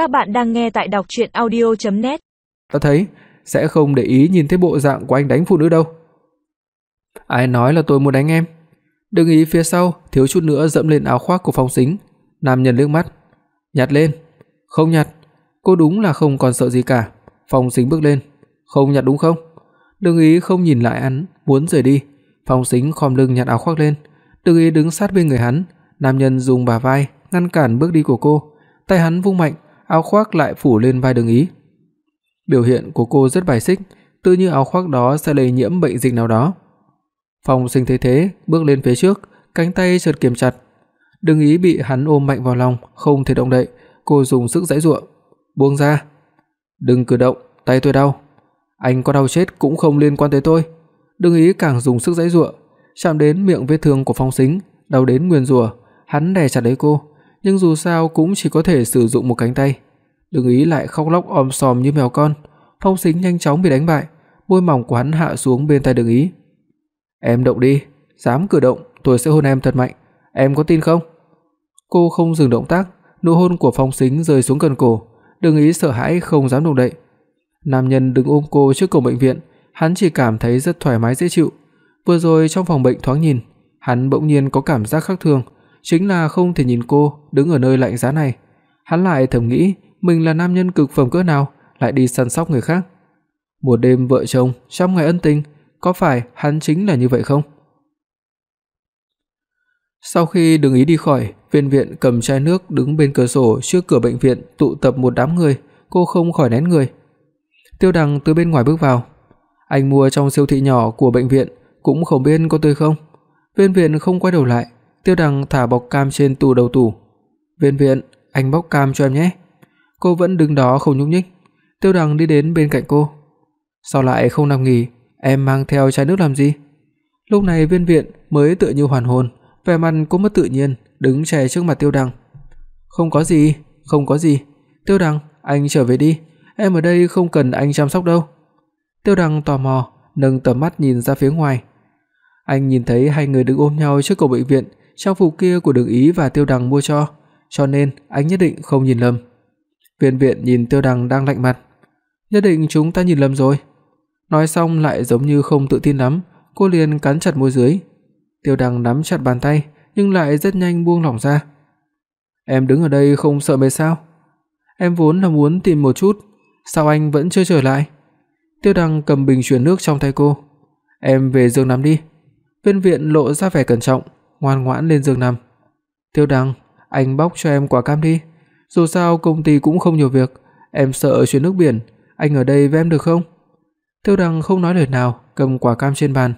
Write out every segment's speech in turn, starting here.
Các bạn đang nghe tại đọc audio net Ta thấy sẽ không để ý nhìn thấy bộ dạng của anh đánh phụ nữ đâu. Ai nói là tôi muốn đánh em? Đừng ý phía sau thiếu chút nữa dẫm lên áo khoác của Phong Sính. Nam nhân liếc mắt, nhặt lên. Không nhặt. Cô đúng là không còn sợ gì cả. Phong Sính bước lên, không nhặt đúng không? Đừng ý không nhìn lại hắn, muốn rời đi. Phong Sính khom lưng nhặt áo khoác lên, Đừng ý đứng sát bên người hắn, nam nhân dùng bà vai ngăn cản bước đi của cô, tay hắn vung mạnh, áo khoác lại phủ lên vai Đường Ý. Biểu hiện của cô rất bài xích, tự như áo khoác đó sẽ lây nhiễm bệnh dịch nào đó. Phong Sinh thấy thế, bước lên phía trước, cánh tay chợt kiềm chặt. Đường Ý bị hắn ôm mạnh vào lòng, không thể động đậy, cô dùng sức giãy giụa. "Buông ra." "Đừng cử động, tay tôi đau." "Anh có đau chết cũng không liên quan tới tôi." Đường Ý càng dùng sức giãy giụa, chạm đến miệng vết thương của Phong Sính, đau đến nguyên rủa, hắn đè chặt lấy cô, nhưng dù sao cũng chỉ có thể sử dụng một cánh tay. Đừng ý lại khóc lóc om sòm như mèo con. Phong Sính nhanh chóng bị đánh bại, môi mỏng của hắn hạ xuống bên tai Đường Ý. "Em động đi, dám cử động, tôi sẽ hôn em thật mạnh, em có tin không?" Cô không dừng động tác, nụ hôn của Phong Sính rơi xuống gần cổ, Đường Ý sợ hãi không dám động đậy. Nam nhân đứng ôm cô trước cổng bệnh viện, hắn chỉ cảm thấy rất thoải mái dễ chịu. Vừa rồi trong phòng bệnh thoáng nhìn, hắn bỗng nhiên có cảm giác khác thường, chính là không thể nhìn cô đứng ở nơi lạnh giá này. Hắn lại thầm nghĩ, mình là nam nhân cực phẩm cỡ nào, lại đi săn sóc người khác. Một đêm vợ chồng, trăm ngày ân tình, có phải hắn chính là như vậy không? Sau khi đừng ý đi khỏi, viên viện cầm chai nước đứng bên cửa sổ trước cửa bệnh viện tụ tập một đám người, cô không khỏi nén người. Tiêu Đằng từ bên ngoài bước vào. Anh mua trong siêu thị nhỏ của bệnh viện, cũng không biết có tươi không. Viên Viện không quay đầu lại, Tiêu Đằng thả bọc cam trên tủ đầu tủ. "Viên Viện, anh bóc cam cho em nhé." Cô vẫn đứng đó không nhúc nhích. Tiêu Đằng đi đến bên cạnh cô. "Sao lại không nằm nghỉ, em mang theo chai nước làm gì?" Lúc này Viên Viện mới tựa như hoàn hồn, vẻ mặt cô mất tự nhiên, đứng che trước mặt Tiêu Đằng. "Không có gì, không có gì. Tiêu Đằng, anh trở về đi, em ở đây không cần anh chăm sóc đâu." Tiêu Đằng tò mò nâng tầm mắt nhìn ra phía ngoài. Anh nhìn thấy hai người đứng ôm nhau trước cổng bệnh viện, trang phục kia của Đường Ý và Tiêu Đằng mua cho, cho nên anh nhất định không nhìn lầm. Viên Viện nhìn Tiêu Đằng đang lạnh mặt, "Nhất định chúng ta nhìn lầm rồi." Nói xong lại giống như không tự tin lắm, cô liền cắn chặt môi dưới. Tiêu Đằng nắm chặt bàn tay, nhưng lại rất nhanh buông lỏng ra. "Em đứng ở đây không sợ mệt sao?" "Em vốn là muốn tìm một chút, sao anh vẫn chưa trở lại?" Tiêu Đằng cầm bình truyền nước trong tay cô. "Em về giường nằm đi." Viên Viện lộ ra vẻ cẩn trọng, ngoan ngoãn lên giường nằm. "Tiêu Đằng, anh bóc cho em quả cam đi, dù sao công ty cũng không nhiều việc, em sợ chuyến nước biển, anh ở đây với em được không?" Tiêu Đằng không nói lời nào, cầm quả cam trên bàn,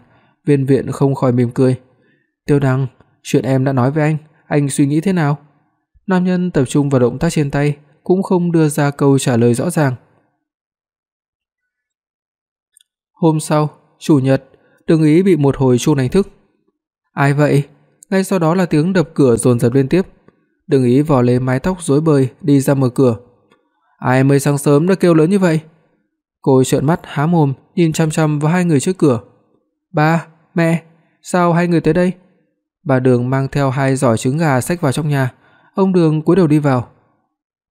Viên Viện không khỏi mỉm cười. "Tiêu Đằng, chuyện em đã nói với anh, anh suy nghĩ thế nào?" Nam nhân tập trung vào động tác trên tay, cũng không đưa ra câu trả lời rõ ràng. Hôm sau, chủ nhật, Đường Ý bị một hồi chuông đánh thức. "Ai vậy?" Ngay sau đó là tiếng đập cửa dồn dập liên tiếp. Đường Ý vò lấy mái tóc rối bời đi ra mở cửa. "Ai mới sáng sớm đã kêu lớn như vậy?" Cô trợn mắt há mồm nhìn chằm chằm vào hai người trước cửa. "Ba, mẹ, sao hai người tới đây?" Bà Đường mang theo hai giỏ trứng gà xách vào trong nhà. Ông Đường cúi đầu đi vào.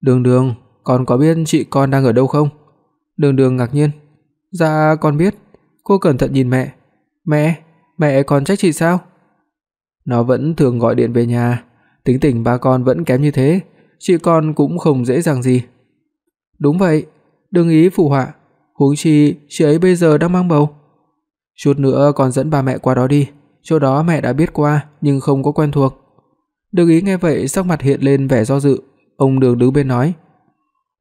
"Đường Đường, con có biết chị con đang ở đâu không?" Đường Đường ngạc nhiên. "Dạ con biết." Cô cẩn thận nhìn mẹ. "Mẹ, mẹ còn trách chị sao?" Nó vẫn thường gọi điện về nhà, tính tình ba con vẫn kém như thế, chị con cũng không dễ dàng gì. Đúng vậy, đừng ý phụ họa, huống chi chị ấy bây giờ đang mang bầu. Chút nữa con dẫn ba mẹ qua đó đi, chỗ đó mẹ đã biết qua nhưng không có quen thuộc. Đường Ý nghe vậy sắc mặt hiện lên vẻ do dự, ông Đường đứng bên nói: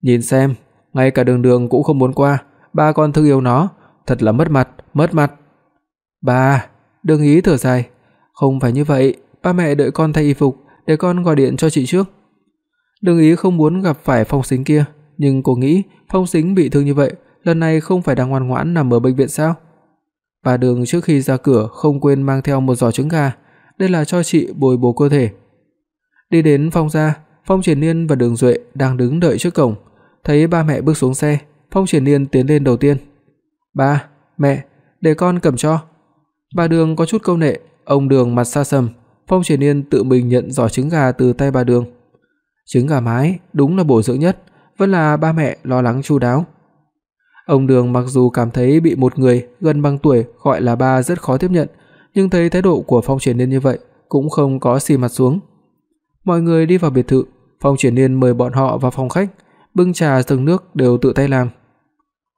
"Nhìn xem, ngay cả Đường Đường cũng không muốn qua, ba con thương yêu nó, thật là mất mặt, mất mặt." "Ba." Đường Ý thở dài, "Không phải như vậy, ba mẹ đợi con thay y phục để con gọi điện cho chị trước." Đường Ý không muốn gặp phải Phong Sính kia, nhưng cô nghĩ Phong Sính bị thương như vậy, lần này không phải đang ngoan ngoãn nằm ở bệnh viện sao? Bà Đường trước khi ra cửa không quên mang theo một giỏ trứng gà, đây là cho chị bồi bổ cơ thể. Đi đến phòng gia, Phong Triển Nhiên và Đường Duệ đang đứng đợi trước cổng, thấy ba mẹ bước xuống xe, Phong Triển Nhiên tiến lên đầu tiên. "Ba, mẹ, để con cầm cho." Bà Đường có chút câu nệ, ông Đường mặt xa sầm, Phong Triển Nhiên tự mình nhận giỏ trứng gà từ tay bà Đường. Trứng gà mái đúng là bổ dưỡng nhất, vẫn là ba mẹ lo lắng chu đáo. Ông Đường mặc dù cảm thấy bị một người gần bằng tuổi gọi là ba rất khó tiếp nhận, nhưng thấy thái độ của Phong Triển Nhiên như vậy, cũng không có xì mặt xuống. Mọi người đi vào biệt thự, Phong Triển Nhiên mời bọn họ vào phòng khách, bưng trà từng nước đều tự tay làm.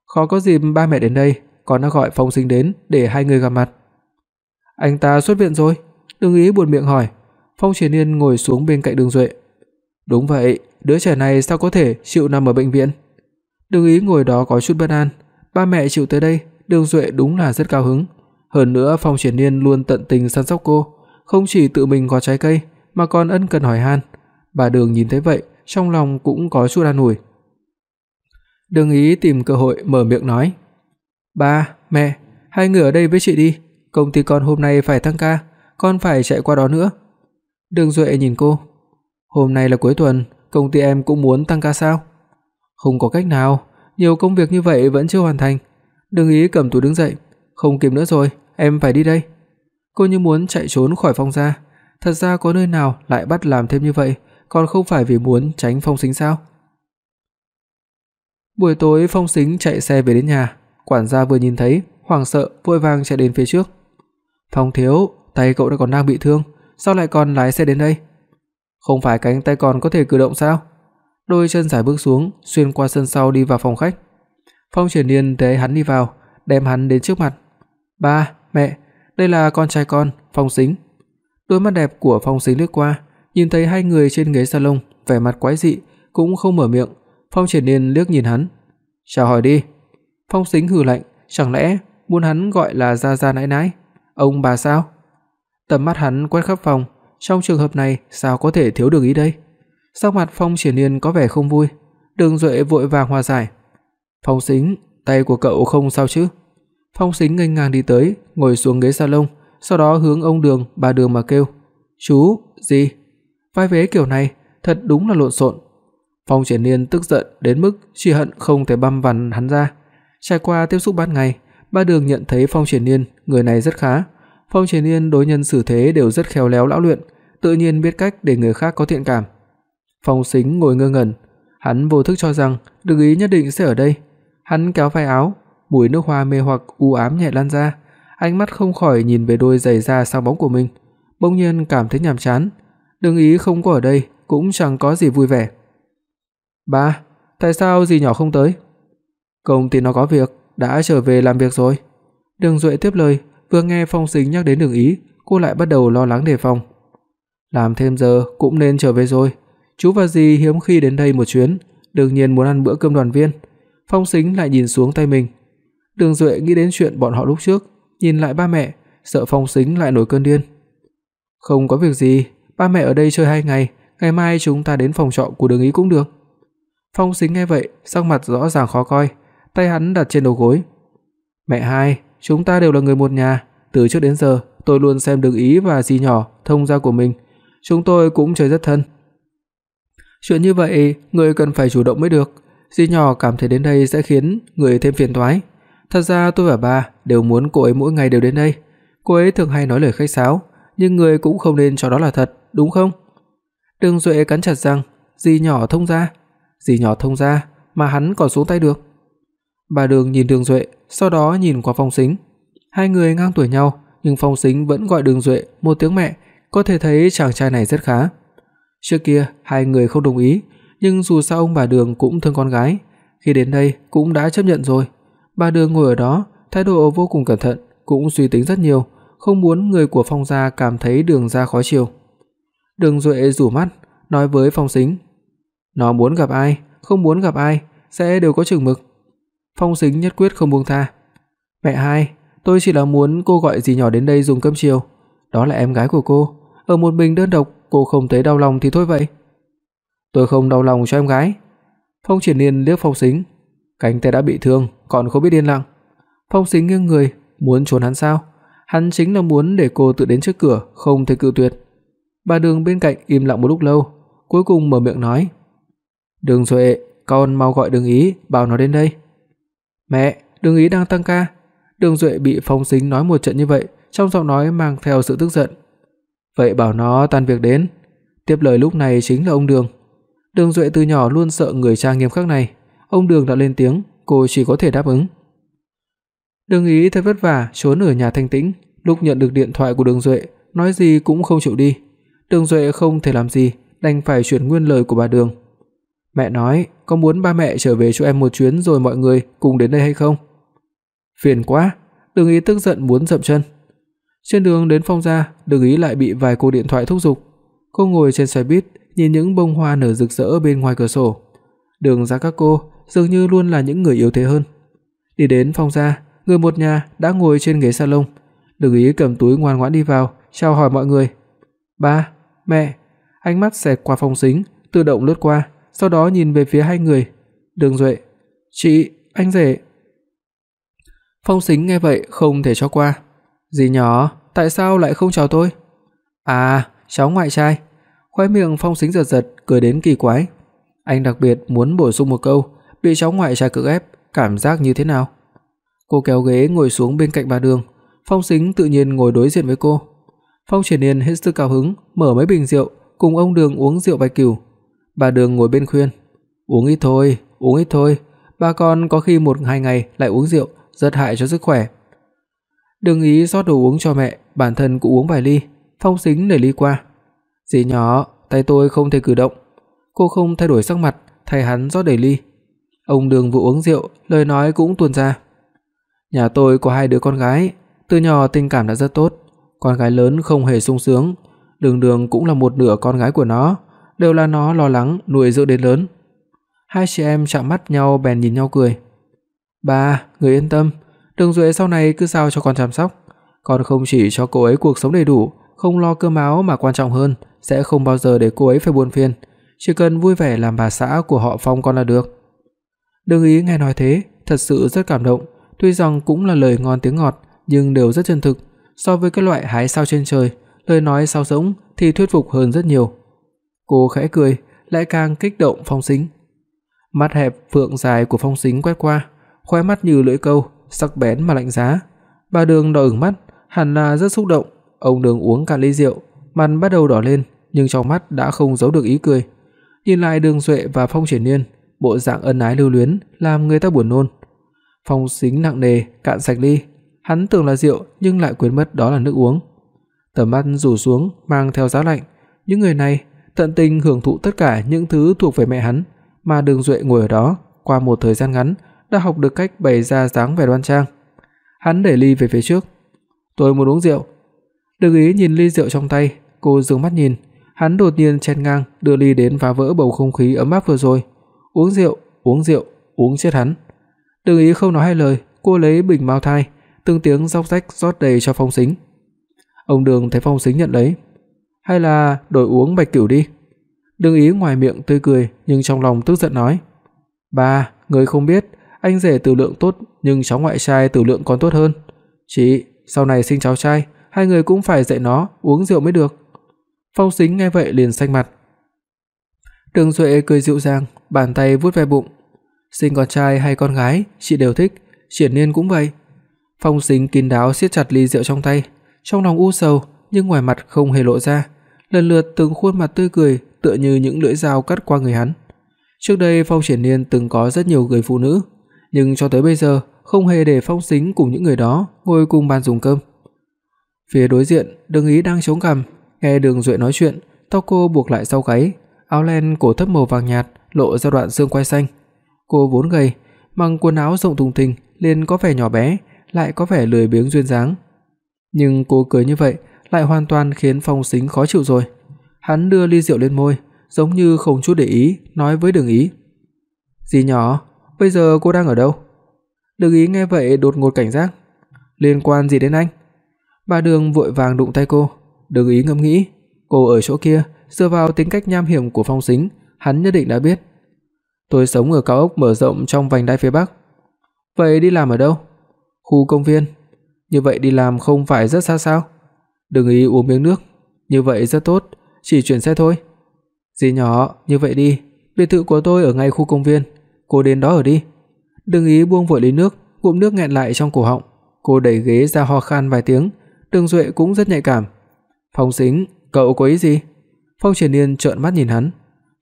Khó có dịp ba mẹ đến đây, còn đã gọi Phong Sinh đến để hai người gặp mặt. Anh ta xuất viện rồi? Đường Ý buồn miệng hỏi. Phong Triển Nhiên ngồi xuống bên cạnh Đường Duệ. Đúng vậy, đứa trẻ này sao có thể chịu nằm ở bệnh viện? Đường Ý ngồi đó có chút bất an, ba mẹ chịu tới đây, Đường Duệ đúng là rất cao hứng. Hơn nữa Phong Triển Nhiên luôn tận tình săn sóc cô, không chỉ tự mình có trái cây mà còn ân cần hỏi han. Bà Đường nhìn thấy vậy, trong lòng cũng có chút an ủi. Đường Ý tìm cơ hội mở miệng nói: "Ba, mẹ, hai người ở đây với chị đi, công ty con hôm nay phải tăng ca, con phải chạy qua đó nữa." Đường Duệ nhìn cô: "Hôm nay là cuối tuần, công ty em cũng muốn tăng ca sao?" "Không có cách nào, nhiều công việc như vậy vẫn chưa hoàn thành." Đường Ý cầm túi đứng dậy, "Không kịp nữa rồi, em phải đi đây." Cô như muốn chạy trốn khỏi Phong gia, thật ra có nơi nào lại bắt làm thêm như vậy, còn không phải vì muốn tránh Phong Sính sao? Buổi tối Phong Sính chạy xe về đến nhà, quản gia vừa nhìn thấy, hoảng sợ vội vàng chạy đến phía trước. "Phong thiếu, tay cậu đã còn đang bị thương, sao lại còn lái xe đến đây?" "Không phải cánh tay còn có thể cử động sao?" Đôi chân dài bước xuống, xuyên qua sân sau đi vào phòng khách. Phong Triển Nhiên thấy hắn đi vào, đem hắn đến trước mặt. "Ba, mẹ, đây là con trai con, Phong Sính." Đôi mắt đẹp của Phong Sính lướt qua, nhìn thấy hai người trên ghế salon, vẻ mặt quái dị, cũng không mở miệng. Phong Triển Nhiên liếc nhìn hắn, "Chào hỏi đi." Phong Sính hừ lạnh, chẳng lẽ muốn hắn gọi là gia gia nãi nãi, ông bà sao? Tầm mắt hắn quét khắp phòng, trong trường hợp này sao có thể thiếu được ý đây? Sắc mặt Phong Triển Nhiên có vẻ không vui, Đường Duệ vội vàng hòa giải. "Phong Sính, tay của cậu không sao chứ?" Phong Sính nghênh ngang đi tới, ngồi xuống ghế salon, sau đó hướng ông Đường, bà Đường mà kêu, "Chú, gì?" Vai vế kiểu này thật đúng là lộn xộn. Phong Triển Nhiên tức giận đến mức chỉ hận không thể băm vằn hắn ra. Trải qua tiếp xúc ban ngày, ba Đường nhận thấy Phong Triển Nhiên người này rất khá. Phong Triển Nhiên đối nhân xử thế đều rất khéo léo lão luyện, tự nhiên biết cách để người khác có thiện cảm. Phong Sính ngồi ngơ ngẩn, hắn vô thức cho rằng Đường Ý nhất định sẽ ở đây. Hắn kéo vai áo, mùi nước hoa mê hoặc u ám nhẹ lan ra, ánh mắt không khỏi nhìn về đôi giày da sang bóng của mình, bỗng nhiên cảm thấy nhàm chán. Đường Ý không có ở đây, cũng chẳng có gì vui vẻ. "Ba, tại sao dì nhỏ không tới?" "Công ty nó có việc, đã trở về làm việc rồi." Đường Duệ tiếp lời, vừa nghe Phong Sính nhắc đến Đường Ý, cô lại bắt đầu lo lắng đề phòng. "Làm thêm giờ cũng nên trở về rồi, chú và dì hiếm khi đến đây một chuyến, đương nhiên muốn ăn bữa cơm đoàn viên." Phong Sính lại nhìn xuống tay mình. Đường Duệ nghĩ đến chuyện bọn họ lúc trước, nhìn lại ba mẹ, sợ Phong Sính lại nổi cơn điên. "Không có việc gì, ba mẹ ở đây chơi hai ngày, ngày mai chúng ta đến phòng trọ của Đường Ý cũng được." Phong Sính nghe vậy, sắc mặt rõ ràng khó coi, tay hắn đặt trên đầu gối. "Mẹ hai, chúng ta đều là người một nhà, từ trước đến giờ tôi luôn xem Đường Ý và dì nhỏ thông gia của mình, chúng tôi cũng chơi rất thân." Chuyện như vậy, người cần phải chủ động mới được. Dì nhỏ cảm thấy đến đây sẽ khiến người thêm phiền toái. Thật ra tôi và ba đều muốn cô ấy mỗi ngày đều đến đây. Cô ấy thường hay nói lời khách sáo, nhưng người cũng không nên cho đó là thật, đúng không? Đường Duệ cắn chặt răng, dì nhỏ thông gia, dì nhỏ thông gia mà hắn còn xuống tay được. Bà Đường nhìn Đường Duệ, sau đó nhìn qua Phong Sính. Hai người ngang tuổi nhau, nhưng Phong Sính vẫn gọi Đường Duệ một tiếng mẹ, có thể thấy chàng trai này rất khá. Trước kia hai người không đồng ý, nhưng dù sao ông bà Đường cũng thương con gái, khi đến đây cũng đã chấp nhận rồi. Bà Đường ngồi ở đó, thái độ vô cùng cẩn thận, cũng suy tính rất nhiều, không muốn người của Phong gia cảm thấy Đường gia khó chịu. Đường Duệ rủ mắt, nói với Phong Sính, nó muốn gặp ai, không muốn gặp ai sẽ đều có chừng mực. Phong Sính nhất quyết không buông tha. "Mẹ hai, tôi chỉ là muốn cô gọi dì nhỏ đến đây dùng cơm chiều, đó là em gái của cô, ở một mình đơn độc, cô không thấy đau lòng thì thôi vậy." "Tôi không đau lòng cho em gái." Phong Triển Nhiên liếc Phong Sính, cánh tay đã bị thương, còn không biết điên lặng. Phong Sính nghiêng người, muốn trốn hắn sao? Hắn chính là muốn để cô tự đến trước cửa, không thể cự tuyệt. Bà Đường bên cạnh im lặng một lúc lâu, cuối cùng mở miệng nói: "Đường Duệ, con mau gọi Đường Ý, bảo nó đến đây." "Mẹ, Đường Ý đang tăng ca." Đường Duệ bị Phong Sính nói một trận như vậy, trong giọng nói mang theo sự tức giận. "Vậy bảo nó tan việc đến." Tiếp lời lúc này chính là ông Đường. Đường Duệ từ nhỏ luôn sợ người cha nghiêm khắc này, ông Đường đã lên tiếng, cô chỉ có thể đáp ứng. Đường Ý thật vất vả trốn ở nhà thanh tĩnh, lúc nhận được điện thoại của Đường Duệ, nói gì cũng không chịu đi. Đường Duệ không thể làm gì, đành phải chuyển nguyên lời của bà Đường. Mẹ nói, có muốn ba mẹ trở về chỗ em một chuyến rồi mọi người cùng đến đây hay không? Phiền quá, Đường Ý tức giận muốn dậm chân. Trên đường đến Phong gia, Đường Ý lại bị vài cuộc điện thoại thúc giục. Cô ngồi trên xe buýt, nhìn những bông hoa nở rực rỡ bên ngoài cửa sổ. Đường ra các cô dường như luôn là những người yếu thế hơn. Đi đến Phong gia, người một nhà đã ngồi trên ghế salon. Đường Ý cầm túi ngoan ngoãn đi vào, chào hỏi mọi người. "Ba, mẹ." Ánh mắt xẹt qua Phong Sính, tự động lướt qua, sau đó nhìn về phía hai người. Đường Duệ, "Chị, anh rể." Phong Sính nghe vậy không thể cho qua. "Dì nhỏ, tại sao lại không chào tôi?" "À, cháu ngoại trai." Khóe miệng Phong Sính giật giật, cười đến kỳ quái. Anh đặc biệt muốn bổ sung một câu, bị cháu ngoại trai cưỡng ép, cảm giác như thế nào? Cô kéo ghế ngồi xuống bên cạnh bà Đường, Phong Sính tự nhiên ngồi đối diện với cô. Phong Triển Nhiên hết sức cao hứng, mở mấy bình rượu, cùng ông Đường uống rượu bạch cừu Bà Đường ngồi bên khuyên, "Uống ít thôi, uống ít thôi, bà con có khi một hai ngày lại uống rượu, rất hại cho sức khỏe." Đường Ý rót đồ uống cho mẹ, bản thân cũng uống vài ly, Phong Sính để ly qua. "Dì nhỏ, tay tôi không thể cử động." Cô không thay đổi sắc mặt, thay hắn rót đầy ly. Ông Đường vừa uống rượu, lời nói cũng tuôn ra. "Nhà tôi có hai đứa con gái, từ nhỏ tình cảm đã rất tốt, con gái lớn không hề sung sướng, Đường Đường cũng là một nửa con gái của nó, đều là nó lo lắng nuôi dưỡng đến lớn." Hai chị em chạm mắt nhau bèn nhìn nhau cười. "Ba, người yên tâm, Đường Duệ sau này cứ giao cho con chăm sóc, con không chỉ cho cô ấy cuộc sống đầy đủ, không lo cơm áo mà quan trọng hơn, sẽ không bao giờ để cô ấy phải buồn phiền, chỉ cần vui vẻ làm bà xã của họ Phong con là được." Đường Ý nghe nói thế, thật sự rất cảm động, tuy rằng cũng là lời ngon tiếng ngọt, nhưng đều rất chân thực, so với cái loại hái sao trên trời, lời nói sao rỗng thì thuyết phục hơn rất nhiều. Cô khẽ cười, lại càng kích động Phong Sính. Mắt hẹp phượng dài của Phong Sính quét qua, khóe mắt như lưỡi câu, sắc bén mà lạnh giá. Bà Đường đỏ ửng mắt, hẳn là rất xúc động, ông Đường uống cả ly rượu, mặt bắt đầu đỏ lên, nhưng trong mắt đã không giấu được ý cười. Nhìn lại Đường Duệ và Phong Triển Nhiên, bộ dạng ân ái lưu luyến làm người ta buồn nôn. Phong Sính nặng nề cạn sạch ly, hắn tưởng là rượu nhưng lại quên mất đó là nước uống. Tầm mắt rủ xuống mang theo giá lạnh, những người này tận tình hưởng thụ tất cả những thứ thuộc về mẹ hắn, mà Đường Duệ ngồi ở đó, qua một thời gian ngắn đã học được cách bày ra dáng vẻ đoan trang. Hắn để ly về phía trước. "Tôi muốn uống rượu." Đường Ý nhìn ly rượu trong tay, cô dương mắt nhìn, hắn đột nhiên chen ngang đưa ly đến phá vỡ bầu không khí ấm áp vừa rồi. "Uống rượu, uống rượu, uống chết hắn." Đường Ý không nói hai lời, cô lấy bình mao thai, từng tiếng róc rách rót đầy cho Phong Sính. Ông Đường thấy Phong Sính nhận lấy, "Hay là đổi uống bạch cửu đi." Đường Ý ngoài miệng tươi cười nhưng trong lòng tức giận nói, "Ba, người không biết, anh rể tử lượng tốt nhưng cháu ngoại trai tử lượng còn tốt hơn. Chị, sau này sinh cháu trai, hai người cũng phải dạy nó uống rượu mới được." Phong Sính nghe vậy liền xanh mặt. Đường Duệ cười dịu dàng, bàn tay vuốt ve bụng. Sinh con trai hay con gái, chị đều thích, Triển Nhiên cũng vậy. Phong Sính kín đáo siết chặt ly rượu trong tay, trong lòng u sầu nhưng ngoài mặt không hề lộ ra, lần lượt từng khuôn mặt tươi cười tựa như những lưỡi dao cắt qua người hắn. Trước đây Phong Triển Nhiên từng có rất nhiều người phụ nữ, nhưng cho tới bây giờ không hề để Phong Sính cùng những người đó ngồi cùng bàn dùng cơm. Phía đối diện, Đường Ý đang chống cằm, nghe Đường Duệ nói chuyện, tóc cô buộc lại sau gáy, áo len cổ thấp màu vàng nhạt lộ ra đoạn xương quai xanh. Cô vốn gầy, mặc quần áo rộng thùng thình liền có vẻ nhỏ bé, lại có vẻ lười biếng duyên dáng. Nhưng cô cười như vậy lại hoàn toàn khiến Phong Sính khó chịu rồi. Hắn đưa ly rượu lên môi, giống như không chút để ý, nói với Đường Ý: "Dì nhỏ, bây giờ cô đang ở đâu?" Đường Ý nghe vậy đột ngột cảnh giác, "Liên quan gì đến anh?" Bà Đường vội vàng đụng tay cô, Đường Ý ngẫm nghĩ, cô ở chỗ kia, dựa vào tính cách nham hiểm của Phong Sính, hắn nhất định đã biết. Tôi sống ở cao ốc mở rộng trong vành đai phía Bắc. Vậy đi làm ở đâu? Khu công viên. Như vậy đi làm không phải rất xa sao? Đừng ý uống miếng nước, như vậy rất tốt, chỉ chuyển xe thôi. Dì nhỏ, như vậy đi, biệt thự của tôi ở ngay khu công viên, cô đến đó ở đi. Đừng ý buông vội ly nước, ngụm nước nghẹn lại trong cổ họng, cô đẩy ghế ra ho khan vài tiếng, Đường Duệ cũng rất nhạy cảm. Phong Sính, cậu có ý gì? Phong Triển Nhiên trợn mắt nhìn hắn.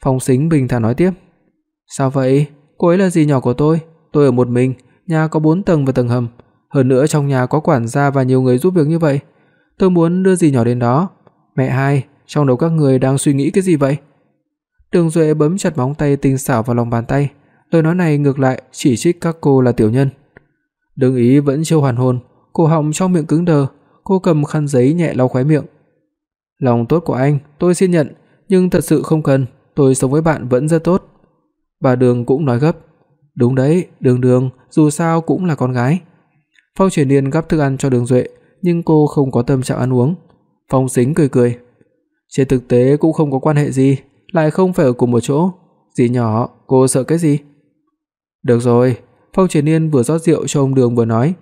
Phong Sính bình thản nói tiếp. "Sao vậy? Cô ấy là dì nhỏ của tôi, tôi ở một mình, nhà có 4 tầng và tầng hầm, hơn nữa trong nhà có quản gia và nhiều người giúp việc như vậy. Tôi muốn đưa dì nhỏ đến đó. Mẹ hai, trong đầu các người đang suy nghĩ cái gì vậy?" Đường Duệ bấm chặt móng tay tinh xảo vào lòng bàn tay, lời nói này ngược lại chỉ trích các cô là tiểu nhân. Đường Ý vẫn chưa hoàn hồn, cô họng trong miệng cứng đờ, cô cầm khăn giấy nhẹ lau khóe miệng. "Lòng tốt của anh, tôi xin nhận, nhưng thật sự không cần, tôi sống với bạn vẫn rất tốt." Bà Đường cũng nói gấp. "Đúng đấy, Đường Đường, dù sao cũng là con gái." Phong Triển Nhiên gắp thức ăn cho Đường Duệ, nhưng cô không có tâm trạng ăn uống. Phong Sính cười cười. "Trên thực tế cũng không có quan hệ gì, lại không phải ở cùng một chỗ, dì nhỏ, cô sợ cái gì?" "Được rồi." Phong Triển Nhiên vừa rót rượu cho ông Đường vừa nói,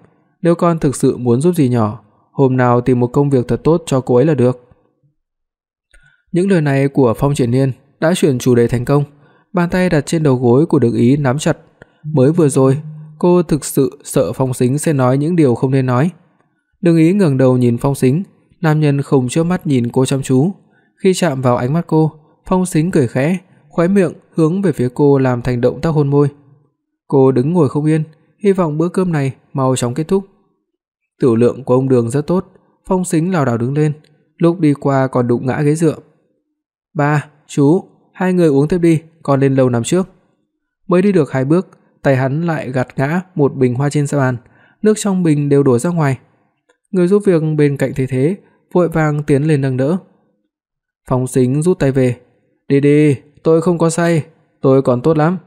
"Nếu con thực sự muốn giúp dì nhỏ, hôm nào tìm một công việc thật tốt cho cô ấy là được." Những lời này của Phong Triển Nhiên đã chuyển chủ đề thành công, bàn tay đặt trên đầu gối của Đường Ý nắm chặt. Mới vừa rồi, cô thực sự sợ Phong Sính sẽ nói những điều không nên nói. Đường Ý ngẩng đầu nhìn Phong Sính, nam nhân không chớp mắt nhìn cô chăm chú. Khi chạm vào ánh mắt cô, Phong Sính cười khẽ, khóe miệng hướng về phía cô làm thành động tác hôn môi. Cô đứng ngồi không yên, hy vọng bữa cơm này mau chóng kết thúc. Tiểu lượng của ông Đường rất tốt, Phong Sính lảo đảo đứng lên, lúc đi qua còn đụng ngã ghế dựa. "Ba, chú, hai người uống tiếp đi, con lên lầu nằm trước." Mới đi được hai bước, tay hắn lại gạt ngã một bình hoa trên bàn, nước trong bình đều đổ ra ngoài. Người giúp việc bên cạnh thấy thế, vội vàng tiến lên nâng đỡ. Phong Sính rút tay về, "Đi đi, tôi không có say, tôi còn tốt lắm."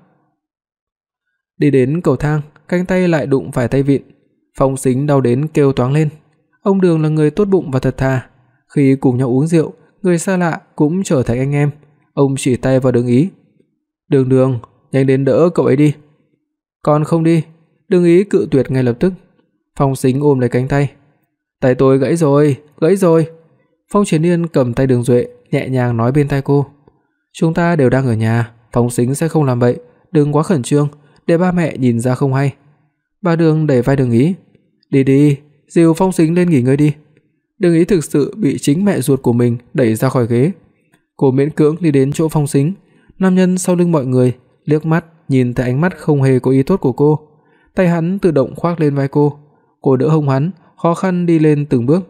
Đi đến cầu thang, cánh tay lại đụng phải tay vịn, Phong Sính đau đến kêu toáng lên. Ông Đường là người tốt bụng và thật thà, khi cùng nhau uống rượu, người xa lạ cũng trở thành anh em. Ông chỉ tay vào Đường Ý. "Đường Đường, nhanh đến đỡ cậu ấy đi." "Con không đi." Đường Ý cự tuyệt ngay lập tức. Phong Sính ôm lấy cánh tay. "Tay tôi gãy rồi, gãy rồi." Phong Triển Nhiên cầm tay Đường Duệ, nhẹ nhàng nói bên tai cô. "Chúng ta đều đang ở nhà, Phong Sính sẽ không làm bậy, đừng quá khẩn trương, để ba mẹ nhìn ra không hay." Bà Đường đẩy vai Đường Ý. "Đi đi, dìu Phong Sính lên nghỉ ngơi đi." Đường Ý thực sự bị chính mẹ ruột của mình đẩy ra khỏi ghế. Cô miễn cưỡng đi đến chỗ Phong Sính, nam nhân sau lưng mọi người liếc mắt nhìn thấy ánh mắt không hề có ý tốt của cô, tay hắn tự động khoác lên vai cô, cô đỡ hông hắn, khó khăn đi lên từng bước.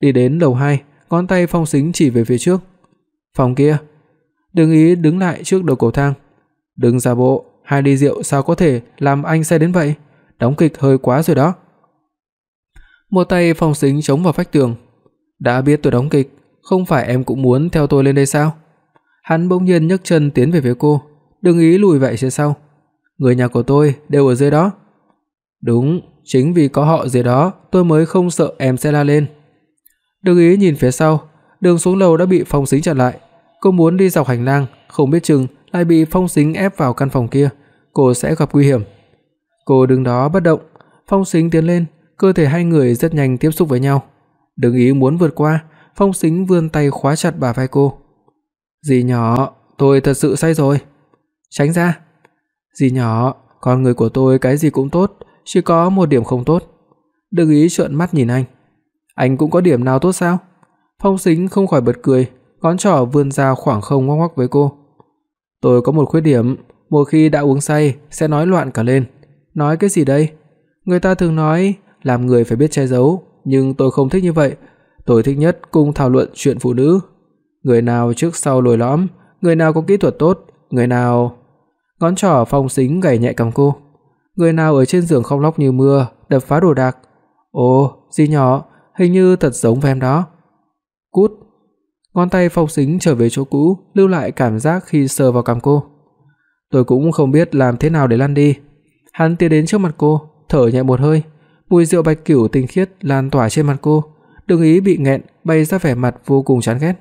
Đi đến lầu 2, ngón tay Phong Sính chỉ về phía trước. "Phòng kia." Đường Ý đứng lại trước đầu cầu thang. "Đừng giả bộ, hai ly rượu sao có thể làm anh say đến vậy? Đóng kịch hơi quá rồi đó." Một tay Phong Sính chống vào vách tường. "Đã biết tôi đóng kịch, không phải em cũng muốn theo tôi lên đây sao?" Hắn bỗng nhiên nhấc chân tiến về phía cô, đừng ý lùi vậy phía sau. "Người nhà của tôi đều ở dưới đó." "Đúng, chính vì có họ dưới đó, tôi mới không sợ em sẽ la lên." Đừng ý nhìn phía sau, đường xuống lầu đã bị Phong Sính chặn lại. Cô muốn đi dọc hành lang, không biết chừng lại bị Phong Sính ép vào căn phòng kia, cô sẽ gặp nguy hiểm. Cô đứng đó bất động, Phong Sính tiến lên, cơ thể hai người rất nhanh tiếp xúc với nhau. Đừng ý muốn vượt qua, Phong Sính vươn tay khóa chặt bả vai cô. "Dì nhỏ, tôi thật sự say rồi." "Tránh ra." "Dì nhỏ, con người của tôi cái gì cũng tốt, chỉ có một điểm không tốt." Đừng ý trợn mắt nhìn anh. "Anh cũng có điểm nào tốt sao?" Phong Sính không khỏi bật cười, ngón trỏ vươn ra khoảng không ngoắc ngoắc với cô. "Tôi có một khuyết điểm, một khi đã uống say sẽ nói loạn cả lên." "Nói cái gì đây?" Người ta thường nói làm người phải biết che giấu, nhưng tôi không thích như vậy. Tôi thích nhất cùng thảo luận chuyện phụ nữ. Người nào trước sau lồi lõm, người nào có kỹ thuật tốt, người nào Ngón trỏ Phong Sính gảy nhẹ cằm cô. Người nào ở trên giường khóc lóc như mưa, đập phá đồ đạc. Ồ, gì nhỏ, hình như thật giống với em đó. Cút. Ngón tay Phong Sính trở về chỗ cũ, lưu lại cảm giác khi sờ vào cằm cô. Tôi cũng không biết làm thế nào để lăn đi. Hắn tiến đến trước mặt cô, thở nhẹ một hơi, mùi rượu bạch cửu tinh khiết lan tỏa trên mặt cô, Đường Ý bị nghẹn, bày ra vẻ mặt vô cùng chán ghét.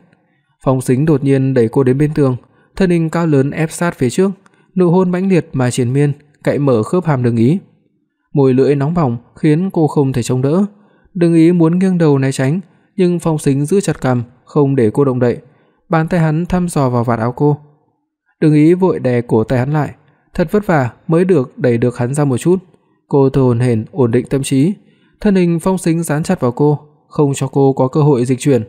Phong Sính đột nhiên đẩy cô đến bên tường, thân hình cao lớn ép sát phía trước, nụ hôn mãnh liệt mà triền miên, cạy mở khớp hàm Đường Ý. Môi lưỡi nóng bỏng khiến cô không thể chống đỡ. Đường Ý muốn nghiêng đầu né tránh, nhưng Phong Sính giữ chặt cằm, không để cô động đậy. Bàn tay hắn thăm dò vào vạt áo cô. Đường Ý vội đè cổ tay hắn lại, thật vất vả mới được đẩy được hắn ra một chút. Cô thở hổn hển ổn định tâm trí, thân hình Phong Sính dán chặt vào cô, không cho cô có cơ hội dịch chuyển.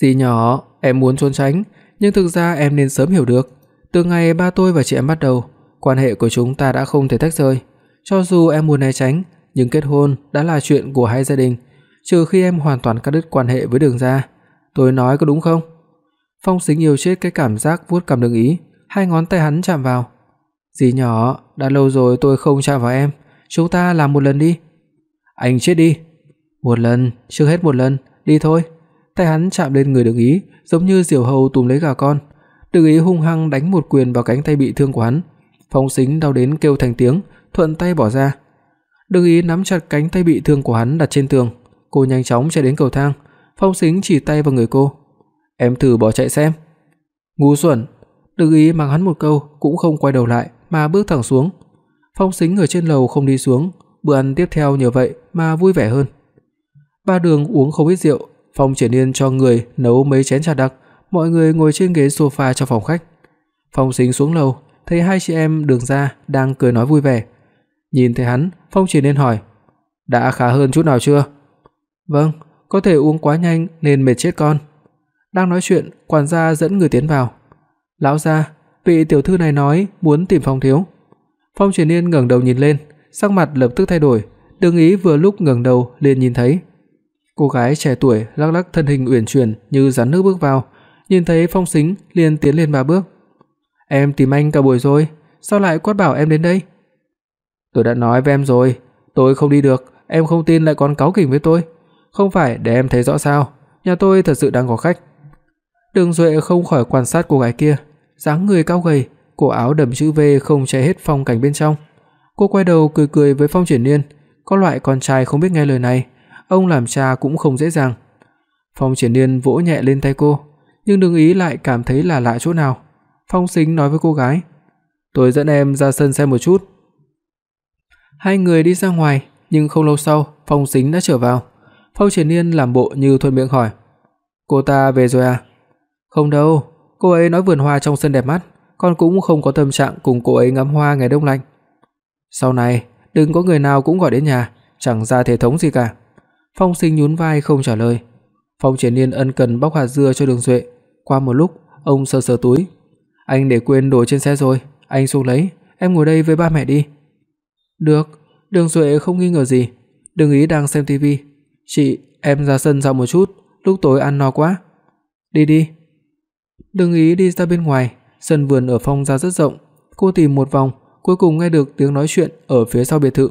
"Dì nhỏ, em muốn trốn tránh, nhưng thực ra em nên sớm hiểu được, từ ngày ba tôi và chị em bắt đầu, quan hệ của chúng ta đã không thể tách rời. Cho dù em muốn né tránh, nhưng kết hôn đã là chuyện của hai gia đình, trừ khi em hoàn toàn cắt đứt quan hệ với Đường gia. Tôi nói có đúng không? Phong Sính yêu chết cái cảm giác vuốt cằm Đường Ý, hai ngón tay hắn chạm vào. "Dì nhỏ, đã lâu rồi tôi không chạm vào em, chúng ta làm một lần đi." "Anh chết đi." "Một lần, chưa hết một lần, đi thôi." Tay hắn chạm lên người Đường Ý, giống như diều hâu túm lấy gà con. Đường Ý hung hăng đánh một quyền vào cánh tay bị thương của hắn. Phong Sính đau đến kêu thành tiếng, thuận tay bỏ ra. Đường Ý nắm chặt cánh tay bị thương của hắn đặt trên tường, cô nhanh chóng chạy đến cầu thang. Phong Sính chỉ tay vào người cô. "Em thử bỏ chạy xem." Ngu xuẩn. Đường Ý mang hắn một câu, cũng không quay đầu lại mà bước thẳng xuống. Phong Sính ở trên lầu không đi xuống, bữa ăn tiếp theo nhờ vậy mà vui vẻ hơn. Ba Đường uống không ít rượu, Phong Triển Nhiên cho người nấu mấy chén trà đặc, mọi người ngồi trên ghế sofa trong phòng khách. Phong Sính xuống lầu, thấy hai chị em Đường gia đang cười nói vui vẻ. Nhìn thấy hắn, Phong Triển nên hỏi: "Đã khá hơn chút nào chưa?" "Vâng, có thể uống quá nhanh nên mệt chết con." Đang nói chuyện, quản gia dẫn người tiến vào. "Lão gia, vị tiểu thư này nói muốn tìm Phong thiếu." Phong Triển Nhiên ngẩng đầu nhìn lên, sắc mặt lập tức thay đổi, Đường Ý vừa lúc ngẩng đầu liền nhìn thấy. Cô gái trẻ tuổi lắc lắc thân hình uyển chuyển như rắn nước bước vào, nhìn thấy Phong Sính liền tiến lên ba bước. "Em tìm anh cả buổi rồi, sao lại quát bảo em đến đây?" "Tôi đã nói với em rồi, tôi không đi được, em không tin lại còn cáu kỉnh với tôi. Không phải để em thấy rõ sao, nhà tôi thật sự đang có khách." Đường Duệ không khỏi quan sát cô gái kia, dáng người cao gầy, cổ áo đầm chữ V không che hết phong cảnh bên trong. Cô quay đầu cười cười với Phong Triển Nhiên, có loại con trai không biết nghe lời này, ông làm cha cũng không dễ dàng. Phong Triển Nhiên vỗ nhẹ lên tay cô, nhưng Đường Ý lại cảm thấy là lạ chỗ nào. Phong Sính nói với cô gái, "Tôi dẫn em ra sân xem một chút." Hai người đi ra ngoài, nhưng không lâu sau, Phong Sính đã trở vào. Phong Triển Nhiên làm bộ như thuận miệng hỏi, "Cô ta về rồi à?" "Không đâu, cô ấy nói vườn hoa trong sân đẹp mắt, con cũng không có tâm trạng cùng cô ấy ngắm hoa ngày đông lạnh." "Sau này, đừng có người nào cũng gọi đến nhà, chẳng ra thể thống gì cả." Phong Sính nhún vai không trả lời. Phong Triển Nhiên ân cần bóc hạt dưa cho Đường Duệ. Qua một lúc, ông sờ sờ túi. Anh để quên đồ trên xe rồi, anh xuống lấy, em ngồi đây với ba mẹ đi. Được, Đường Duệ không nghi ngờ gì. Đường Ý đang xem tivi. "Chị, em ra sân dạo một chút, lúc tối ăn no quá." "Đi đi." Đường Ý đi ra bên ngoài, sân vườn ở phong gia rất rộng, cô tìm một vòng, cuối cùng nghe được tiếng nói chuyện ở phía sau biệt thự.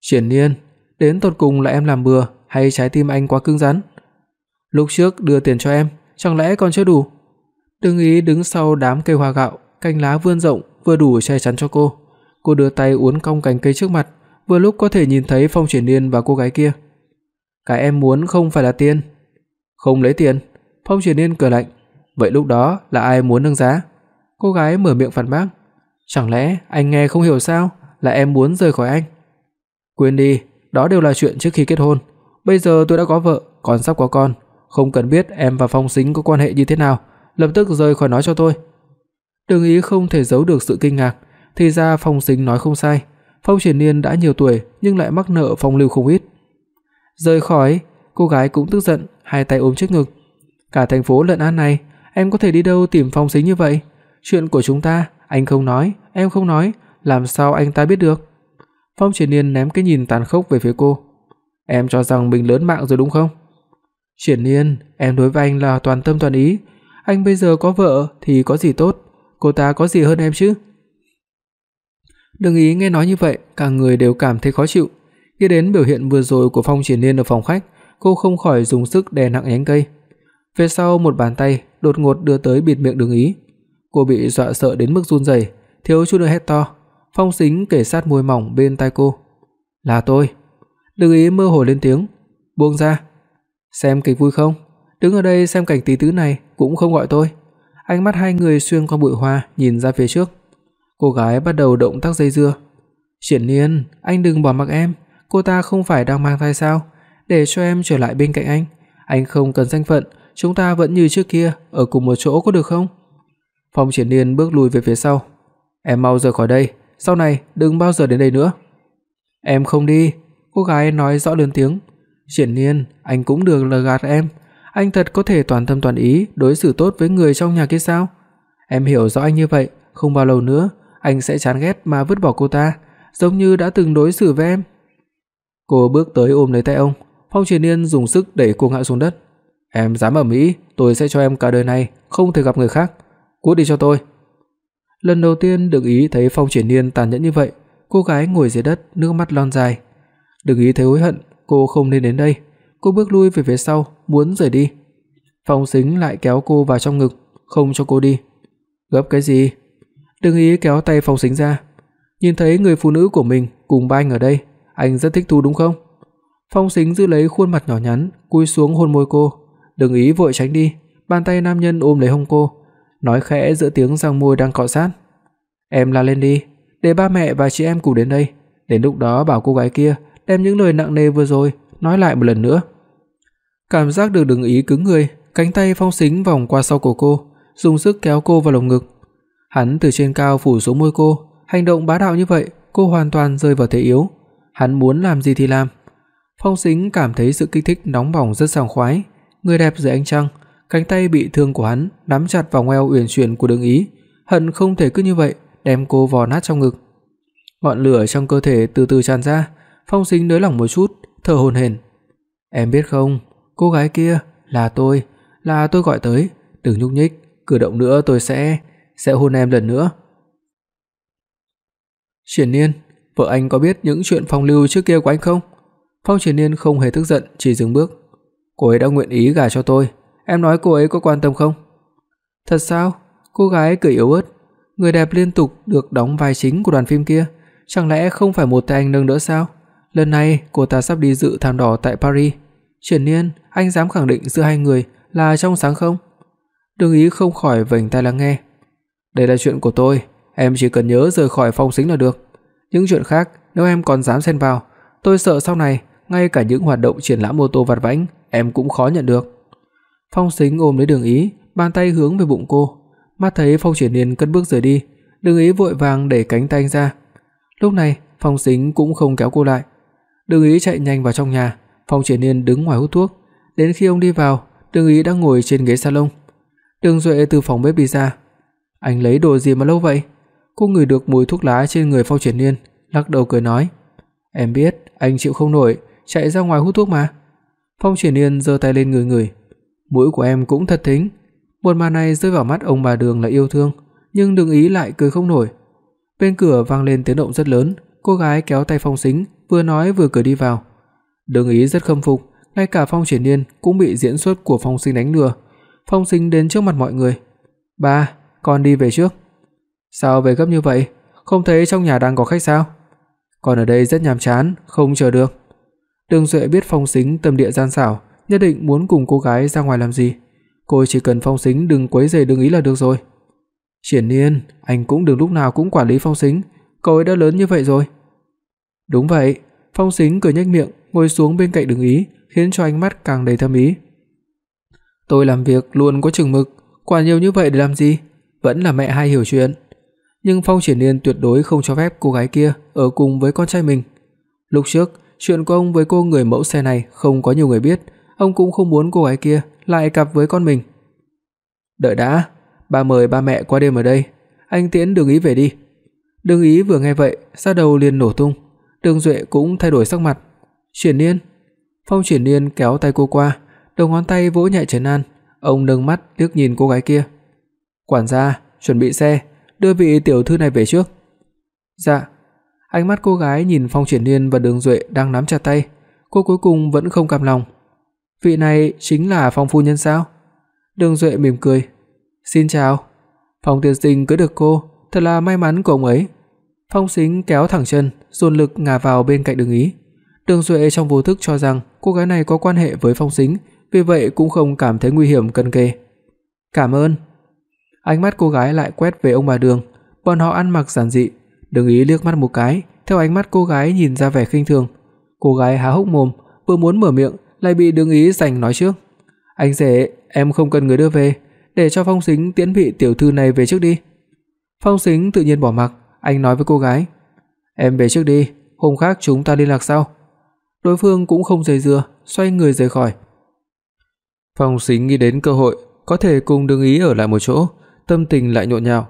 "Triển Nhiên, đến tột cùng là em làm bừa hay trái tim anh quá cứng rắn? Lúc trước đưa tiền cho em, chẳng lẽ còn chưa đủ?" Đường Ý đứng sau đám cây hoa gạo, cành lá vươn rộng vừa đủ che chắn cho cô. Cô đưa tay uốn cong cành cây trước mặt, vừa lúc có thể nhìn thấy Phong Triển Nhiên và cô gái kia. "Cái em muốn không phải là tiền." "Không lấy tiền?" Phong Triển Nhiên cười lạnh. "Vậy lúc đó là ai muốn nâng giá?" Cô gái mở miệng phản bác. "Chẳng lẽ anh nghe không hiểu sao, là em muốn rời khỏi anh?" "Quên đi, đó đều là chuyện trước khi kết hôn. Bây giờ tôi đã có vợ, còn sắp có con, không cần biết em và Phong Sính có quan hệ như thế nào, lập tức rời khỏi nói cho tôi." Đường Ý không thể giấu được sự kinh ngạc, thì ra Phong Sính nói không sai, Phong Triển Nhiên đã nhiều tuổi nhưng lại mắc nợ Phong Lưu không ít. Rời khỏi, cô gái cũng tức giận, hai tay ôm trước ngực. Cả thành phố Lận An này, em có thể đi đâu tìm Phong Sính như vậy? Chuyện của chúng ta, anh không nói, em không nói, làm sao anh ta biết được? Phong Triển Nhiên ném cái nhìn tàn khốc về phía cô. Em cho rằng mình lớn mạng rồi đúng không? Triển Nhiên, em đối với anh là toàn tâm toàn ý, anh bây giờ có vợ thì có gì tốt, cô ta có gì hơn em chứ? Đừng ý nghe nói như vậy, cả người đều cảm thấy khó chịu. Nghĩ đến biểu hiện vừa rồi của Phong Triển Nhiên ở phòng khách, cô không khỏi dùng sức đè nặng nhánh cây. Về sau một bàn tay đột ngột đưa tới bịt miệng Đường Ý. Cô bị dọa sợ đến mức run rẩy, thiếu chút nữa hét to. Phong Sính kề sát môi mỏng bên tai cô. "Là tôi." Đường Ý mơ hồ lên tiếng, "Buông ra." "Xem kịch vui không? Đứng ở đây xem cảnh tí tứ này cũng không gọi tôi." Ánh mắt hai người xuyên qua bụi hoa nhìn ra phía trước. Cô gái bắt đầu động tác dây dưa. "Triển Nhiên, anh đừng bỏ mặc em, cô ta không phải đang mang thai sao? Để cho em trở lại bên cạnh anh, anh không cần danh phận, chúng ta vẫn như trước kia, ở cùng một chỗ có được không?" Phong Triển Nhiên bước lùi về phía sau. "Em mau rời khỏi đây, sau này đừng bao giờ đến đây nữa." "Em không đi." Cô gái nói rõ lớn tiếng. "Triển Nhiên, anh cũng đừng lừa gạt em, anh thật có thể toàn tâm toàn ý đối xử tốt với người trong nhà kia sao? Em hiểu rõ anh như vậy, không bao lâu nữa anh sẽ chán ghét mà vứt bỏ cô ta, giống như đã từng đối xử với em. Cô bước tới ôm lấy tay ông, Phong Triển Nhiên dùng sức đẩy cô ngã xuống đất. "Em dám ở Mỹ, tôi sẽ cho em cả đời này không thể gặp người khác. Cút đi cho tôi." Lần đầu tiên được ý thấy Phong Triển Nhiên tàn nhẫn như vậy, cô gái ngồi dưới đất, nước mắt lăn dài. Đừng ý thấy hối hận, cô không nên đến đây. Cô bước lui về phía sau, muốn rời đi. Phong Sính lại kéo cô vào trong ngực, không cho cô đi. "Gấp cái gì?" Đừng ý kéo tay Phong Sính ra. Nhìn thấy người phụ nữ của mình cùng ba anh ở đây, anh rất thích thú đúng không? Phong Sính giữ lấy khuôn mặt nhỏ nhắn, cúi xuống hôn môi cô. Đừng ý vội tránh đi, bàn tay nam nhân ôm lấy hông cô, nói khẽ giữa tiếng răng môi đang cọ sát. "Em la lên đi, để ba mẹ và chị em cùng đến đây, đến lúc đó bảo cô gái kia đem những lời nặng nề vừa rồi nói lại một lần nữa." Cảm giác được đứng ý cứng người, cánh tay Phong Sính vòng qua sau cổ cô, dùng sức kéo cô vào lồng ngực. Hắn từ trên cao phủ xuống môi cô, hành động bá đạo như vậy, cô hoàn toàn rơi vào thế yếu. Hắn muốn làm gì thì làm. Phong Sính cảm thấy sự kích thích nóng bỏng rất sảng khoái, người đẹp dưới ánh trăng, cánh tay bị thương của hắn nắm chặt vào ngoeo uyển chuyển của Đường Ý, hận không thể cứ như vậy đem cô vò nát trong ngực. Ngọn lửa trong cơ thể từ từ tràn ra, Phong Sính nới lỏng một chút, thở hổn hển. "Em biết không, cô gái kia là tôi, là tôi gọi tới, đừng nhúc nhích, cử động nữa tôi sẽ sẽ hôn em lần nữa." Triển Nhiên, vợ anh có biết những chuyện phong lưu trước kia của anh không? Phong Triển Nhiên không hề tức giận, chỉ dừng bước. Cô ấy đã nguyện ý gả cho tôi, em nói cô ấy có quan tâm không? Thật sao? Cô gái cười yếu ớt, người đẹp liên tục được đóng vai chính của đoàn phim kia, chẳng lẽ không phải một tay anh nâng đỡ sao? Lần này cô ta sắp đi dự thảm đỏ tại Paris. Triển Nhiên, anh dám khẳng định giữa hai người là trong sáng không? Đường Ý không khỏi vểnh tai lắng nghe. Đây là chuyện của tôi, em chỉ cần nhớ rời khỏi phong sính là được. Những chuyện khác nếu em còn dám xen vào, tôi sợ sau này ngay cả những hoạt động triển lãm mô tô vặt vãnh em cũng khó nhận được. Phong Sính ôm lấy Đường Ý, bàn tay hướng về bụng cô. Mắt thấy Phong Triển Nhiên cất bước rời đi, Đường Ý vội vàng đẩy cánh tay anh ra. Lúc này, Phong Sính cũng không kéo cô lại. Đường Ý chạy nhanh vào trong nhà, Phong Triển Nhiên đứng ngoài hút thuốc, đến khi ông đi vào, Đường Ý đang ngồi trên ghế salon. Đường Duệ từ phòng bếp đi ra. Anh lấy đồ gì mà lâu vậy? Cô ngửi được mùi thuốc lá trên người Phong Triển Nhiên, lắc đầu cười nói: "Em biết, anh chịu không nổi, chạy ra ngoài hút thuốc mà." Phong Triển Nhiên giơ tay lên người người, "Mũi của em cũng thật thính." Một màn này rơi vào mắt ông bà Đường là yêu thương, nhưng Đường Ý lại cười không nổi. Bên cửa vang lên tiếng động rất lớn, cô gái kéo tay Phong Sính, vừa nói vừa cười đi vào. Đường Ý rất khâm phục, ngay cả Phong Triển Nhiên cũng bị diễn xuất của Phong sinh đánh lừa. Phong sinh đến trước mặt mọi người. "Ba, con đi về trước." "Sao về gấp như vậy? Không thấy trong nhà đang có khách sao?" "Con ở đây rất nhàm chán, không chờ được." Đường Duệ biết Phong Sính tâm địa gian xảo, nhất định muốn cùng cô gái ra ngoài làm gì. Cô chỉ cần Phong Sính đừng quấy rầy Đường Ý là được rồi. Triển Nhiên, anh cũng đừng lúc nào cũng quản lý Phong Sính, cậu ấy đã lớn như vậy rồi. Đúng vậy, Phong Sính cười nhếch miệng, ngồi xuống bên cạnh Đường Ý, khiến cho ánh mắt càng đầy thâm ý. Tôi làm việc luôn có chừng mực, quả nhiều như vậy để làm gì? Vẫn là mẹ hay hiểu chuyện. Nhưng Phong Triển Nhiên tuyệt đối không cho phép cô gái kia ở cùng với con trai mình. Lúc trước, chuyện của ông với cô người mẫu xe này không có nhiều người biết, ông cũng không muốn cô gái kia lại cặp với con mình. Đợi đã, ba mời ba mẹ qua đêm ở đây, anh tiễn Đường Ý về đi. Đường Ý vừa nghe vậy, da đầu liền nổ tung, Đường Duệ cũng thay đổi sắc mặt. "Triển Nhiên." Phong Triển Nhiên kéo tay cô qua, đầu ngón tay vỗ nhẹ trấn an, ông nâng mắt liếc nhìn cô gái kia. "Quản gia, chuẩn bị xe, đưa vị tiểu thư này về trước." "Dạ." Ánh mắt cô gái nhìn Phong Triển Nhiên và Đường Duệ đang nắm chặt tay, cô cuối cùng vẫn không cam lòng. "Vị này chính là Phong phu nhân sao?" Đường Duệ mỉm cười. "Xin chào." Phong tiên sinh cưới được cô, thật là may mắn của ông ấy. Phong Sính kéo thẳng chân, dồn lực ngả vào bên cạnh Đường Ý. Đường Duệ trong vô thức cho rằng cô gái này có quan hệ với Phong Sính, vì vậy cũng không cảm thấy nguy hiểm cần kề. "Cảm ơn." Ánh mắt cô gái lại quét về ông bà Đường, bọn họ ăn mặc giản dị, Đường Ý liếc mắt một cái, theo ánh mắt cô gái nhìn ra vẻ khinh thường. Cô gái há hốc mồm, vừa muốn mở miệng lại bị Đường Ý giành nói trước. "Anh rể, em không cần người đưa về, để cho Phong Sính tiễn vị tiểu thư này về trước đi." Phong Sính tự nhiên bỏ mặc, anh nói với cô gái: "Em về trước đi, hôm khác chúng ta liên lạc sau." Đối phương cũng không dây dưa, xoay người rời khỏi. Phong Sính nghĩ đến cơ hội có thể cùng Đường Ý ở lại một chỗ, tâm tình lại nhộn nhạo.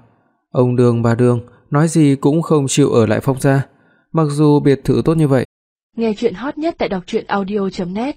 Ông Đường bà Đường nói gì cũng không chịu ở lại Phong gia, mặc dù biệt thự tốt như vậy. Nghe truyện hot nhất tại doctruyenaudio.net